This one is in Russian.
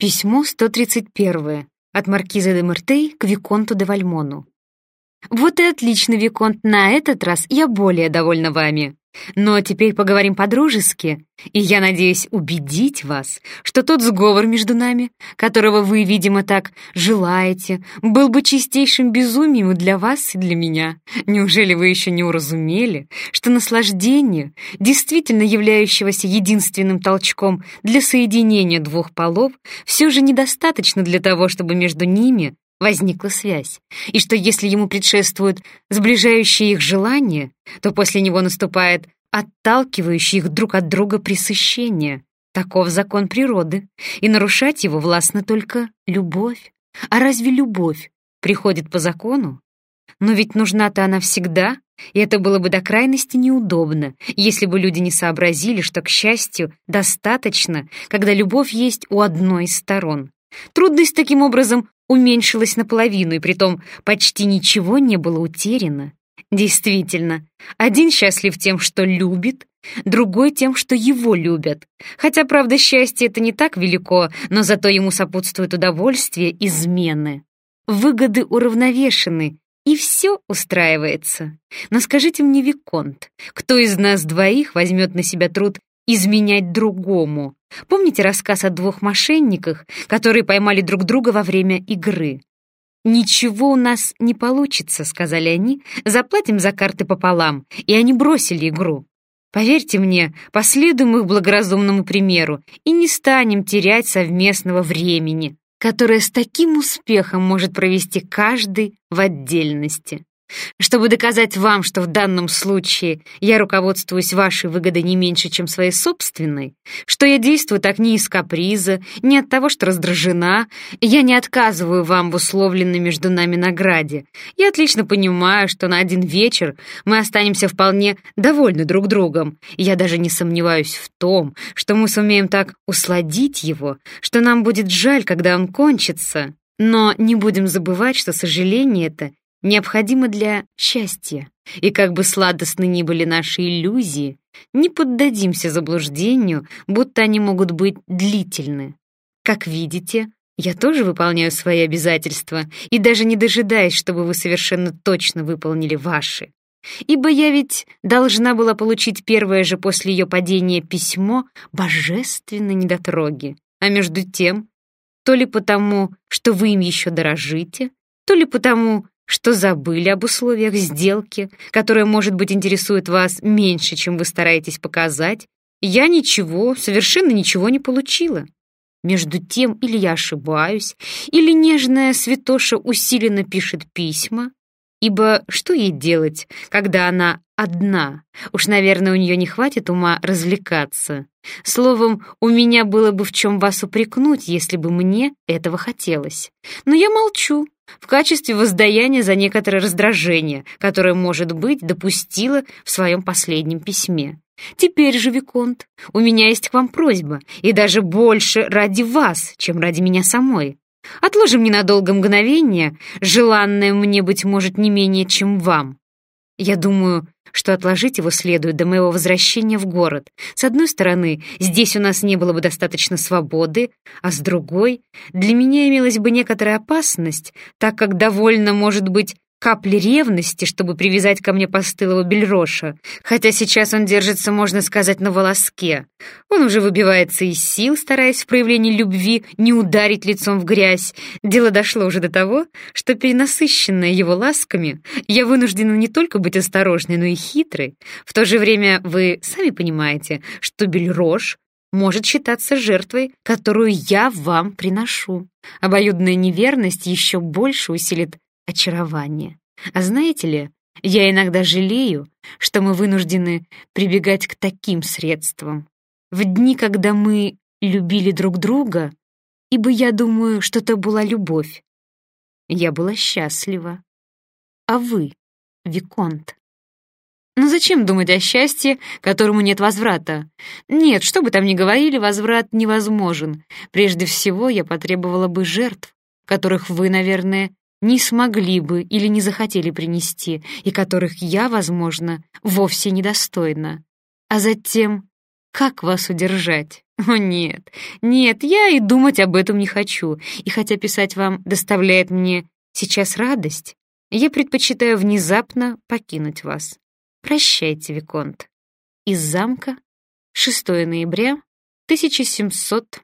Письмо 131 от маркиза де Мертей к Виконту де Вальмону. «Вот и отлично, Виконт, на этот раз я более довольна вами. Но теперь поговорим по-дружески, и я надеюсь убедить вас, что тот сговор между нами, которого вы, видимо, так желаете, был бы чистейшим безумием для вас и для меня. Неужели вы еще не уразумели, что наслаждение, действительно являющегося единственным толчком для соединения двух полов, все же недостаточно для того, чтобы между ними возникла связь, и что если ему предшествуют сближающие их желания, то после него наступает отталкивающее их друг от друга пресыщение. Таков закон природы, и нарушать его властна только любовь. А разве любовь приходит по закону? Но ведь нужна-то она всегда, и это было бы до крайности неудобно, если бы люди не сообразили, что, к счастью, достаточно, когда любовь есть у одной из сторон. Трудность таким образом уменьшилась наполовину, и притом почти ничего не было утеряно. Действительно, один счастлив тем, что любит, другой тем, что его любят. Хотя, правда, счастье это не так велико, но зато ему сопутствует удовольствие измены. Выгоды уравновешены, и все устраивается. Но скажите мне, Виконт, кто из нас двоих возьмет на себя труд изменять другому. Помните рассказ о двух мошенниках, которые поймали друг друга во время игры? «Ничего у нас не получится», — сказали они, «заплатим за карты пополам», и они бросили игру. Поверьте мне, последуем их благоразумному примеру и не станем терять совместного времени, которое с таким успехом может провести каждый в отдельности. Чтобы доказать вам, что в данном случае я руководствуюсь вашей выгодой не меньше, чем своей собственной, что я действую так не из каприза, не от того, что раздражена, я не отказываю вам в условленной между нами награде. Я отлично понимаю, что на один вечер мы останемся вполне довольны друг другом, я даже не сомневаюсь в том, что мы сумеем так усладить его, что нам будет жаль, когда он кончится. Но не будем забывать, что сожаление это необходимо для счастья. И как бы сладостны ни были наши иллюзии, не поддадимся заблуждению, будто они могут быть длительны. Как видите, я тоже выполняю свои обязательства и даже не дожидаясь, чтобы вы совершенно точно выполнили ваши. Ибо я ведь должна была получить первое же после ее падения письмо божественной недотроги. А между тем, то ли потому, что вы им еще дорожите, то ли потому, что забыли об условиях сделки, которая, может быть, интересует вас меньше, чем вы стараетесь показать, я ничего, совершенно ничего не получила. Между тем, или я ошибаюсь, или нежная святоша усиленно пишет письма, ибо что ей делать, когда она одна? Уж, наверное, у нее не хватит ума развлекаться. Словом, у меня было бы в чем вас упрекнуть, если бы мне этого хотелось. Но я молчу, в качестве воздаяния за некоторое раздражение, которое, может быть, допустила в своем последнем письме. Теперь же, Виконт, у меня есть к вам просьба, и даже больше ради вас, чем ради меня самой. Отложим ненадолго мгновение, желанное мне, быть может, не менее, чем вам. Я думаю, что отложить его следует до моего возвращения в город. С одной стороны, здесь у нас не было бы достаточно свободы, а с другой, для меня имелась бы некоторая опасность, так как довольно, может быть, капли ревности, чтобы привязать ко мне постылого бельроша, хотя сейчас он держится, можно сказать, на волоске. Он уже выбивается из сил, стараясь в проявлении любви не ударить лицом в грязь. Дело дошло уже до того, что, перенасыщенная его ласками, я вынуждена не только быть осторожной, но и хитрой. В то же время вы сами понимаете, что бельрош может считаться жертвой, которую я вам приношу. Обоюдная неверность еще больше усилит очарование. А знаете ли, я иногда жалею, что мы вынуждены прибегать к таким средствам. В дни, когда мы любили друг друга, ибо я думаю, что это была любовь, я была счастлива. А вы, Виконт? Но ну зачем думать о счастье, которому нет возврата? Нет, что бы там ни говорили, возврат невозможен. Прежде всего, я потребовала бы жертв, которых вы, наверное, не смогли бы или не захотели принести, и которых я, возможно, вовсе недостойна. А затем, как вас удержать? О нет, нет, я и думать об этом не хочу. И хотя писать вам доставляет мне сейчас радость, я предпочитаю внезапно покинуть вас. Прощайте, Виконт. Из замка 6 ноября 1700